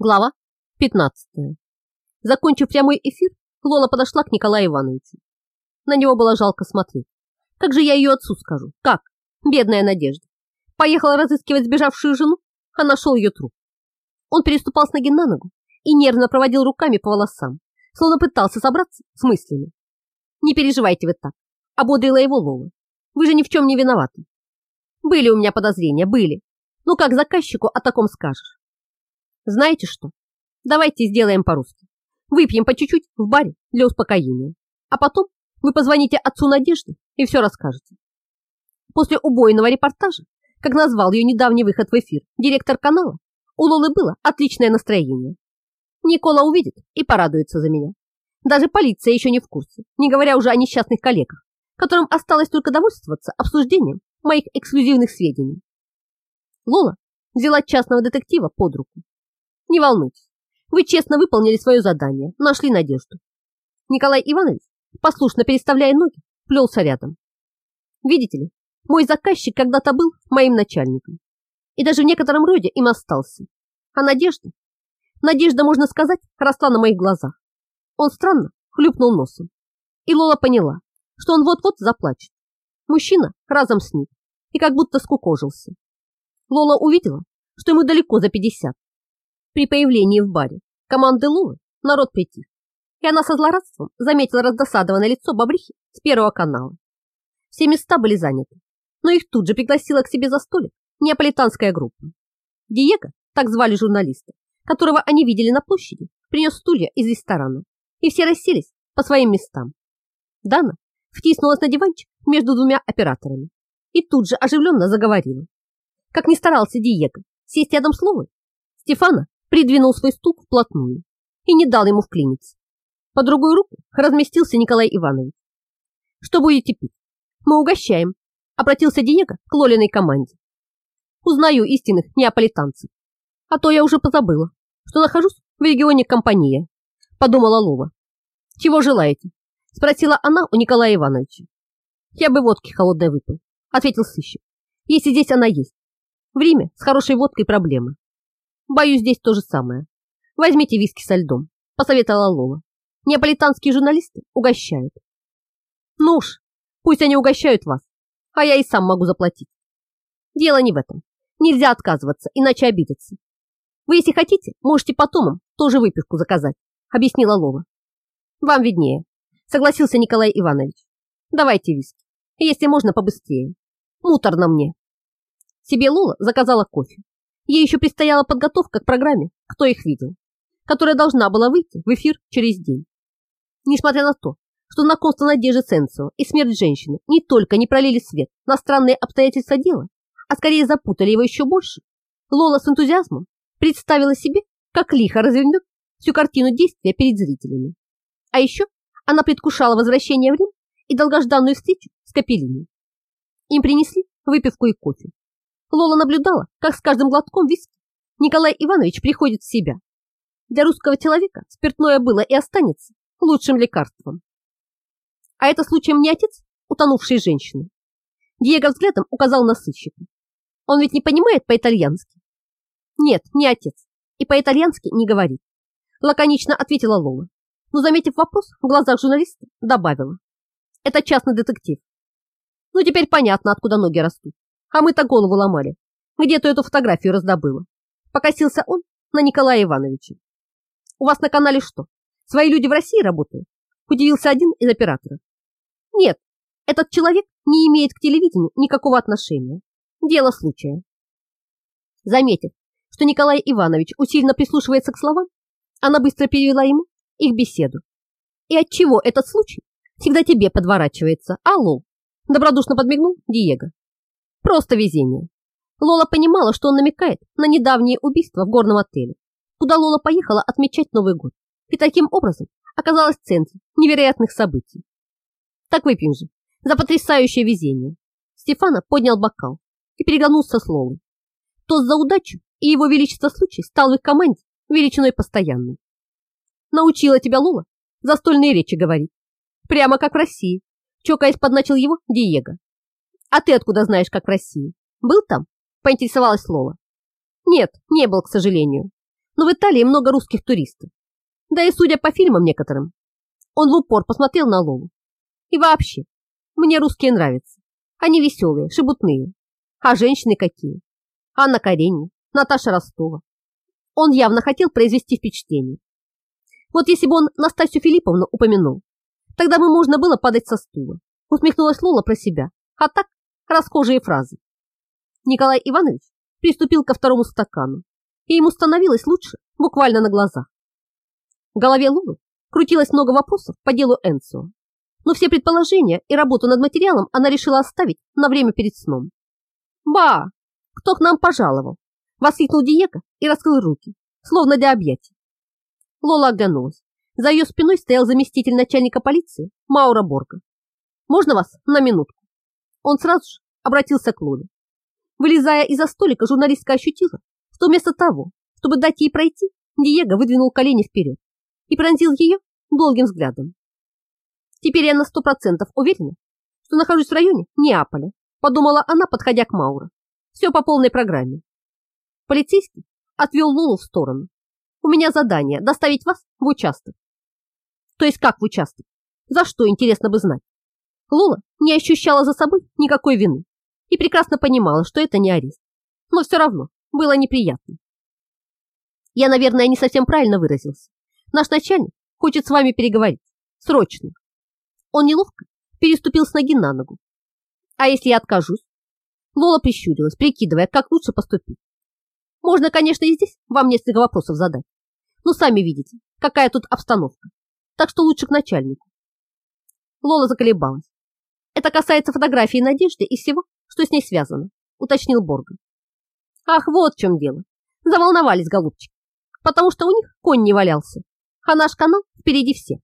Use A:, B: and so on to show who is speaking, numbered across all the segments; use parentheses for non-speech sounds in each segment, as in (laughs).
A: Глава 15. Закончив прямой эфир, Лола подошла к Николаю Ивановичу. На него было жалко смотреть. Как же я ее отцу скажу? Как? Бедная Надежда. Поехала разыскивать сбежавшую жену, а нашел ее труп. Он переступал с ноги на ногу и нервно проводил руками по волосам, словно пытался собраться с мыслями. Не переживайте вы так, ободрила его Лола. Вы же ни в чем не виноваты. Были у меня подозрения, были. Ну как заказчику о таком скажешь? Знаете что? Давайте сделаем по-русски. Выпьем по чуть-чуть в баре для успокоения. А потом вы позвоните отцу Надежды и все расскажете. После убойного репортажа, как назвал ее недавний выход в эфир директор канала, у Лолы было отличное настроение. Никола увидит и порадуется за меня. Даже полиция еще не в курсе, не говоря уже о несчастных коллегах, которым осталось только довольствоваться обсуждением моих эксклюзивных сведений. Лола взяла частного детектива под руку не волнуйтесь, вы честно выполнили свое задание, нашли надежду. Николай Иванович, послушно переставляя ноги, плелся рядом. Видите ли, мой заказчик когда-то был моим начальником. И даже в некотором роде им остался. А Надежда? Надежда, можно сказать, росла на моих глазах. Он странно хлюпнул носом. И Лола поняла, что он вот-вот заплачет. Мужчина разом сник и как будто скукожился. Лола увидела, что ему далеко за пятьдесят, при появлении в баре команды Лулы народ притих, и она со злорадством заметила раздосадованное лицо бобрихи с первого канала. Все места были заняты, но их тут же пригласила к себе за столик неаполитанская группа. Диего, так звали журналиста, которого они видели на площади, принес стулья из ресторана, и все расселись по своим местам. Дана втиснулась на диванчик между двумя операторами и тут же оживленно заговорила. Как ни старался Диего сесть рядом с Ловой, Стефана придвинул свой стул вплотную и не дал ему вклиниться. По другую руку разместился Николай Иванович. «Что будете пить? Мы угощаем», — обратился Диего к Лолиной команде. «Узнаю истинных неаполитанцев, а то я уже позабыла, что нахожусь в регионе Компания», — подумала Лова. «Чего желаете?» — спросила она у Николая Ивановича. «Я бы водки холодной выпил», — ответил сыщик, «если здесь она есть. В Риме с хорошей водкой проблемы». Боюсь, здесь то же самое. Возьмите виски со льдом, посоветовала Лола. Неаполитанские журналисты угощают. Ну уж, пусть они угощают вас, а я и сам могу заплатить. Дело не в этом. Нельзя отказываться, иначе обидятся. Вы, если хотите, можете потом им тоже выпивку заказать, объяснила Лола. Вам виднее, согласился Николай Иванович. Давайте виски, если можно побыстрее. Муторно мне. Себе Лола заказала кофе. Ей еще предстояла подготовка к программе «Кто их видел», которая должна была выйти в эфир через день. Несмотря на то, что знакомство Надежды Сенцева и смерть женщины не только не пролили свет на странные обстоятельства дела, а скорее запутали его еще больше, Лола с энтузиазмом представила себе, как лихо развернет всю картину действия перед зрителями. А еще она предвкушала возвращение в Рим и долгожданную встречу с Капеллини. Им принесли выпивку и кофе. Лола наблюдала, как с каждым глотком виски Николай Иванович приходит в себя. Для русского человека спиртное было и останется лучшим лекарством. А это случаем не отец утонувшей женщины. Диего взглядом указал на сыщика. Он ведь не понимает по-итальянски. Нет, не отец. И по-итальянски не говорит. Лаконично ответила Лола. Но, заметив вопрос в глазах журналиста, добавила. Это частный детектив. Ну, теперь понятно, откуда ноги растут. А мы-то голову ломали. Где ты эту фотографию раздобыла? Покосился он на Николая Ивановича. У вас на канале что? Свои люди в России работают? Удивился один из операторов. Нет, этот человек не имеет к телевидению никакого отношения. Дело случая. Заметив, что Николай Иванович усиленно прислушивается к словам, она быстро перевела ему их беседу. И от чего этот случай всегда тебе подворачивается, а, Лол? Добродушно подмигнул Диего. Просто везение. Лола понимала, что он намекает на недавнее убийство в горном отеле, куда Лола поехала отмечать Новый год и таким образом оказалась в центре невероятных событий. Так выпьем же, за потрясающее везение. Стефана поднял бокал и переглянулся с Лолой. Тост за удачу и его величество случай стал в их команде величиной постоянной. Научила тебя Лола застольные речи говорить. Прямо как в России, чокаясь подначил его Диего. А ты откуда знаешь, как в России? Был там? Поинтересовалась Лола. Нет, не был, к сожалению. но в Италии много русских туристов. Да и судя по фильмам некоторым, он в упор посмотрел на Лолу. И вообще, мне русские нравятся. Они веселые, шебутные. А женщины какие? Анна Каренина, Наташа Ростова. Он явно хотел произвести впечатление. Вот если бы он Настасью Филипповну упомянул, тогда бы можно было падать со стула. Усмехнулась Лола про себя. А так, расхожие фразы. Николай Иванович приступил ко второму стакану, и ему становилось лучше буквально на глазах. В голове Лулы крутилось много вопросов по делу Энсо, но все предположения и работу над материалом она решила оставить на время перед сном. «Ба! Кто к нам пожаловал?» – воскликнул Диего и раскрыл руки, словно для объятий. Лола оглянулась. За ее спиной стоял заместитель начальника полиции Маура Борга. «Можно вас на минутку?» Он сразу же обратился к Лоле. Вылезая из-за столика, журналистка ощутила, что вместо того, чтобы дать ей пройти, Диего выдвинул колени вперед и пронзил ее долгим взглядом. Теперь я на сто процентов уверена, что нахожусь в районе Неаполя, подумала она, подходя к Маура. Все по полной программе. Полицейский отвел Лулу в сторону. У меня задание доставить вас в участок. То есть как в участок? За что, интересно бы знать. Лула не ощущала за собой никакой вины и прекрасно понимала, что это не арест. Но все равно было неприятно. Я, наверное, не совсем правильно выразился. Наш начальник хочет с вами переговорить. Срочно. Он неловко переступил с ноги на ногу. А если я откажусь? Лола прищурилась, прикидывая, как лучше поступить. Можно, конечно, и здесь вам несколько вопросов задать. Но сами видите, какая тут обстановка. Так что лучше к начальнику. Лола заколебалась. Это касается фотографии Надежды и всего, что с ней связано, уточнил Борга. Ах, вот в чем дело. Заволновались голубчики, потому что у них конь не валялся, а наш канал впереди все.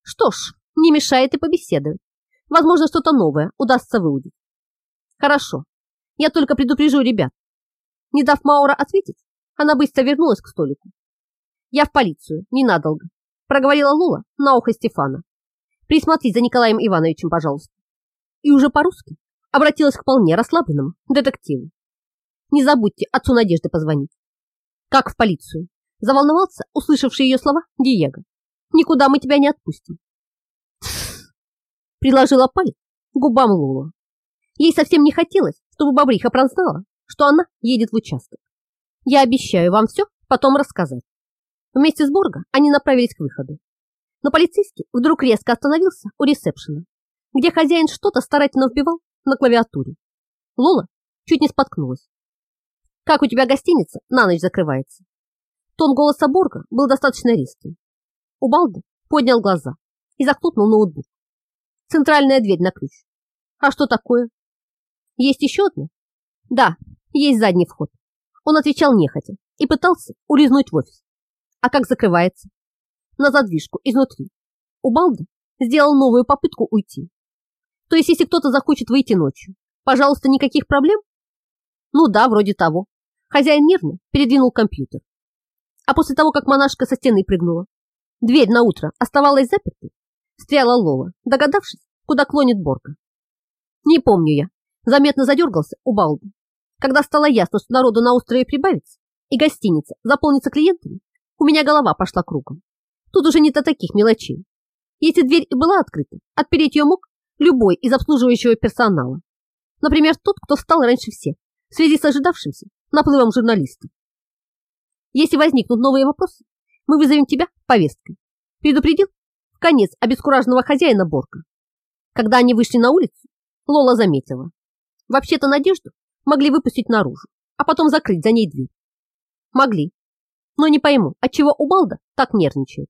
A: Что ж, не мешает и побеседовать. Возможно, что-то новое удастся выудить. Хорошо, я только предупрежу ребят. Не дав Маура ответить, она быстро вернулась к столику. Я в полицию, ненадолго, проговорила Лула на ухо Стефана. Присмотри за Николаем Ивановичем, пожалуйста. И уже по-русски обратилась к вполне расслабленному детективу. Не забудьте отцу Надежды позвонить. Как в полицию? Заволновался, услышавший ее слова, Диего. Никуда мы тебя не отпустим. (laughs) Приложила палец к губам Лула. Ей совсем не хотелось, чтобы бобриха прознала, что она едет в участок. Я обещаю вам все потом рассказать. Вместе с Борго они направились к выходу. Но полицейский вдруг резко остановился у ресепшена, где хозяин что-то старательно вбивал на клавиатуре. Лола чуть не споткнулась. «Как у тебя гостиница на ночь закрывается?» Тон голоса Борга был достаточно резким. Убалда поднял глаза и захлопнул ноутбук. Центральная дверь на ключ. А что такое? Есть еще одна? Да, есть задний вход. Он отвечал нехотя и пытался улизнуть в офис. А как закрывается? На задвижку изнутри. Убалда сделал новую попытку уйти. То есть, если кто-то захочет выйти ночью, пожалуйста, никаких проблем? Ну да, вроде того. Хозяин нервно передвинул компьютер. А после того, как монашка со стены прыгнула, дверь на утро оставалась запертой, встряла Лола, догадавшись, куда клонит Борка. Не помню я. Заметно задергался у Балды. Когда стало ясно, что народу на острове прибавится, и гостиница заполнится клиентами, у меня голова пошла кругом. Тут уже не до таких мелочей. Если дверь и была открыта, отпереть ее мог любой из обслуживающего персонала. Например, тот, кто встал раньше всех, в связи с ожидавшимся наплывом журналистов. Если возникнут новые вопросы, мы вызовем тебя повесткой. Предупредил в конец обескураженного хозяина Борка. Когда они вышли на улицу, Лола заметила. Вообще-то Надежду могли выпустить наружу, а потом закрыть за ней дверь. Могли. Но не пойму, отчего Убалда так нервничает.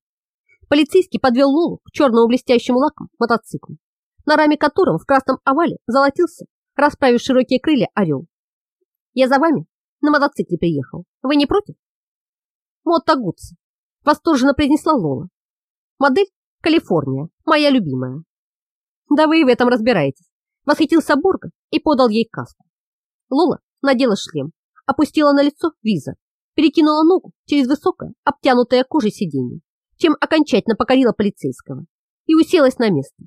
A: Полицейский подвел Лолу к черному блестящему лаком мотоциклу, на раме которого в красном овале золотился, расправив широкие крылья, орел. Я за вами на мотоцикле приехал. Вы не против? Мотто Гудс, восторженно произнесла Лола. Модель Калифорния, моя любимая. Да вы и в этом разбираетесь. Восхитился Борга и подал ей каску. Лола надела шлем, опустила на лицо визор, перекинула ногу через высокое, обтянутое кожей сиденье, чем окончательно покорила полицейского и уселась на место.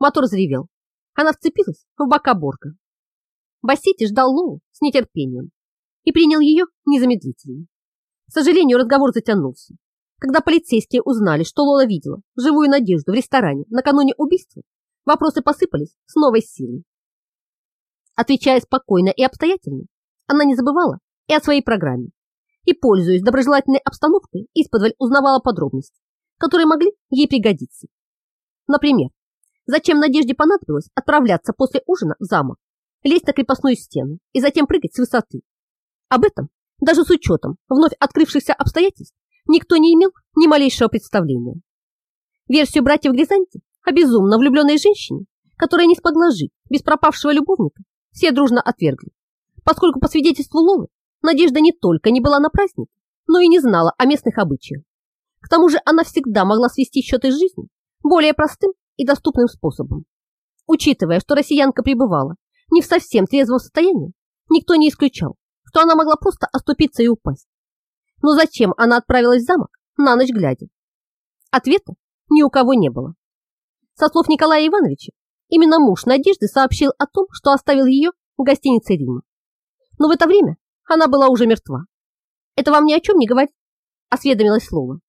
A: Мотор заревел. Она вцепилась в бока Борга. Бассити ждал Лолу с нетерпением и принял ее незамедлительно. К сожалению, разговор затянулся. Когда полицейские узнали, что Лола видела живую надежду в ресторане накануне убийства, вопросы посыпались с новой силой. Отвечая спокойно и обстоятельно, она не забывала и о своей программе, и, пользуясь доброжелательной обстановкой, исподволь узнавала подробности, которые могли ей пригодиться. Например, зачем Надежде понадобилось отправляться после ужина в замок, лезть на крепостную стену и затем прыгать с высоты. Об этом, даже с учетом вновь открывшихся обстоятельств, никто не имел ни малейшего представления. Версию братьев Гризанти о безумно влюбленной женщине, которая не смогла жить без пропавшего любовника, все дружно отвергли, поскольку по свидетельству Лолы Надежда не только не была на празднике, но и не знала о местных обычаях. К тому же она всегда могла свести счеты с жизнью более простым и доступным способом. Учитывая, что россиянка пребывала не в совсем трезвом состоянии, никто не исключал, что она могла просто оступиться и упасть. Но зачем она отправилась в замок на ночь глядя? Ответа ни у кого не было. Со слов Николая Ивановича, именно муж Надежды сообщил о том, что оставил ее в гостинице Рима. Но в это время она была уже мертва. Это вам ни о чем не говорит? Осведомилась Слова.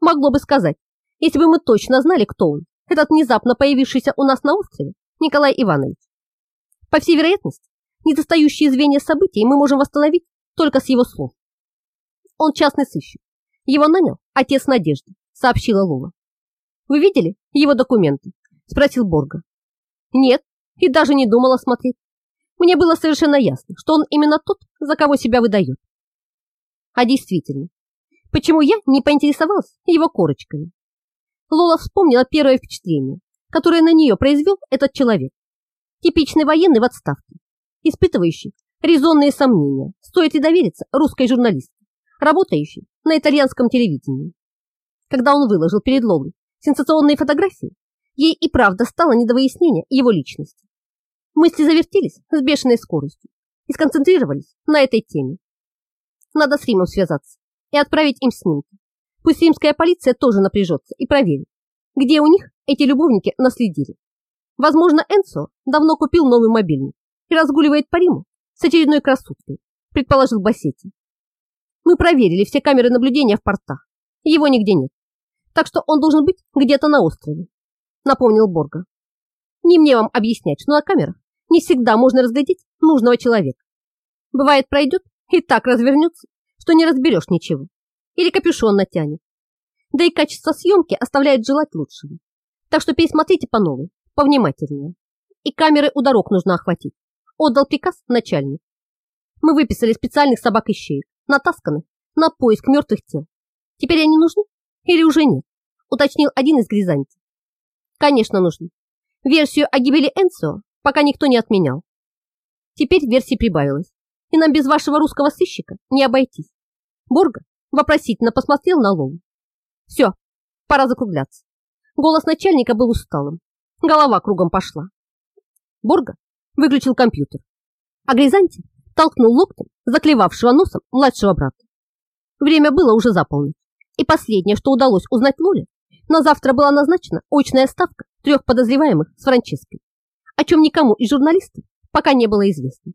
A: Могло бы сказать, если бы мы точно знали, кто он, этот внезапно появившийся у нас на острове Николай Иванович. По всей вероятности, недостающие звенья событий мы можем восстановить только с его слов. Он частный сыщик. Его нанял отец Надежды, сообщила Лола. Вы видели его документы? Спросил Борга. Нет, и даже не думала смотреть. Мне было совершенно ясно, что он именно тот, за кого себя выдает. А действительно, почему я не поинтересовалась его корочками? Лола вспомнила первое впечатление, которое на нее произвел этот человек. Типичный военный в отставке, испытывающий резонные сомнения, стоит ли довериться русской журналистке, работающей на итальянском телевидении. Когда он выложил перед Лолой сенсационные фотографии, ей и правда стало не до выяснения его личности. Мысли завертелись с бешеной скоростью и сконцентрировались на этой теме. Надо с Римом связаться и отправить им снимки. Пусть римская полиция тоже напряжется и проверит, где у них эти любовники наследили. Возможно, Энсо давно купил новый мобильник и разгуливает по Риму с очередной красоткой, предположил Бассетти. Мы проверили все камеры наблюдения в портах. Его нигде нет. Так что он должен быть где-то на острове, напомнил Борга. Не мне вам объяснять, что на камерах не всегда можно разглядеть нужного человека. Бывает, пройдет и так развернется, что не разберешь ничего. Или капюшон натянет. Да и качество съемки оставляет желать лучшего. Так что пересмотрите по новой, повнимательнее. И камеры у дорог нужно охватить. Отдал приказ начальник. Мы выписали специальных собак и щеек, на поиск мертвых тел. Теперь они нужны или уже нет? Уточнил один из гризантий. Конечно, нужны. Версию о гибели Энсо пока никто не отменял. Теперь версий прибавилось, и нам без вашего русского сыщика не обойтись. Борга вопросительно посмотрел на Лолу. Все, пора закругляться. Голос начальника был усталым, голова кругом пошла. Борга выключил компьютер, а Гризанти толкнул локтем заклевавшего носом младшего брата. Время было уже за полночь, и последнее, что удалось узнать Лоле, на завтра была назначена очная ставка трех подозреваемых с Франческой о чем никому из журналистов пока не было известно.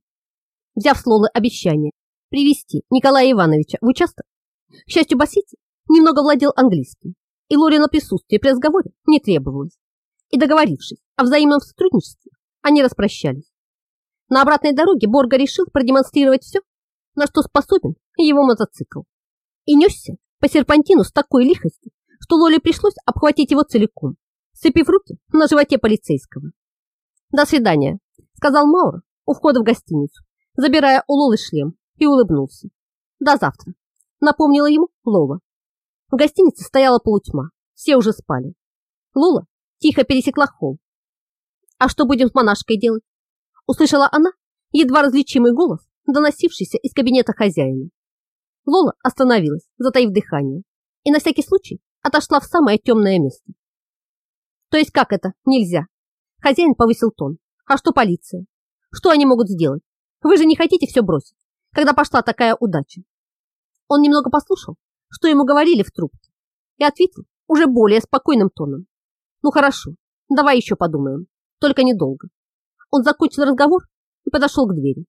A: Взяв с Лолы обещание привести Николая Ивановича в участок, к счастью, Басити немного владел английским, и Лорина присутствие при разговоре не требовалось. И договорившись о взаимном сотрудничестве, они распрощались. На обратной дороге Борга решил продемонстрировать все, на что способен его мотоцикл. И несся по серпантину с такой лихостью, что Лоле пришлось обхватить его целиком, сцепив руки на животе полицейского. «До свидания», — сказал Маур у входа в гостиницу, забирая у Лолы шлем, и улыбнулся. «До завтра», — напомнила ему Лола. В гостинице стояла полутьма, все уже спали. Лола тихо пересекла холл. «А что будем с монашкой делать?» Услышала она едва различимый голос, доносившийся из кабинета хозяина. Лола остановилась, затаив дыхание, и на всякий случай отошла в самое темное место. То есть как это нельзя? Хозяин повысил тон. А что полиция? Что они могут сделать? Вы же не хотите все бросить, когда пошла такая удача. Он немного послушал, что ему говорили в трубке, и ответил уже более спокойным тоном. Ну хорошо, давай еще подумаем, только недолго. Он закончил разговор и подошел к двери.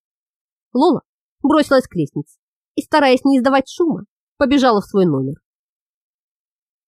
A: Лола бросилась к лестнице и, стараясь не издавать шума, побежала в свой номер.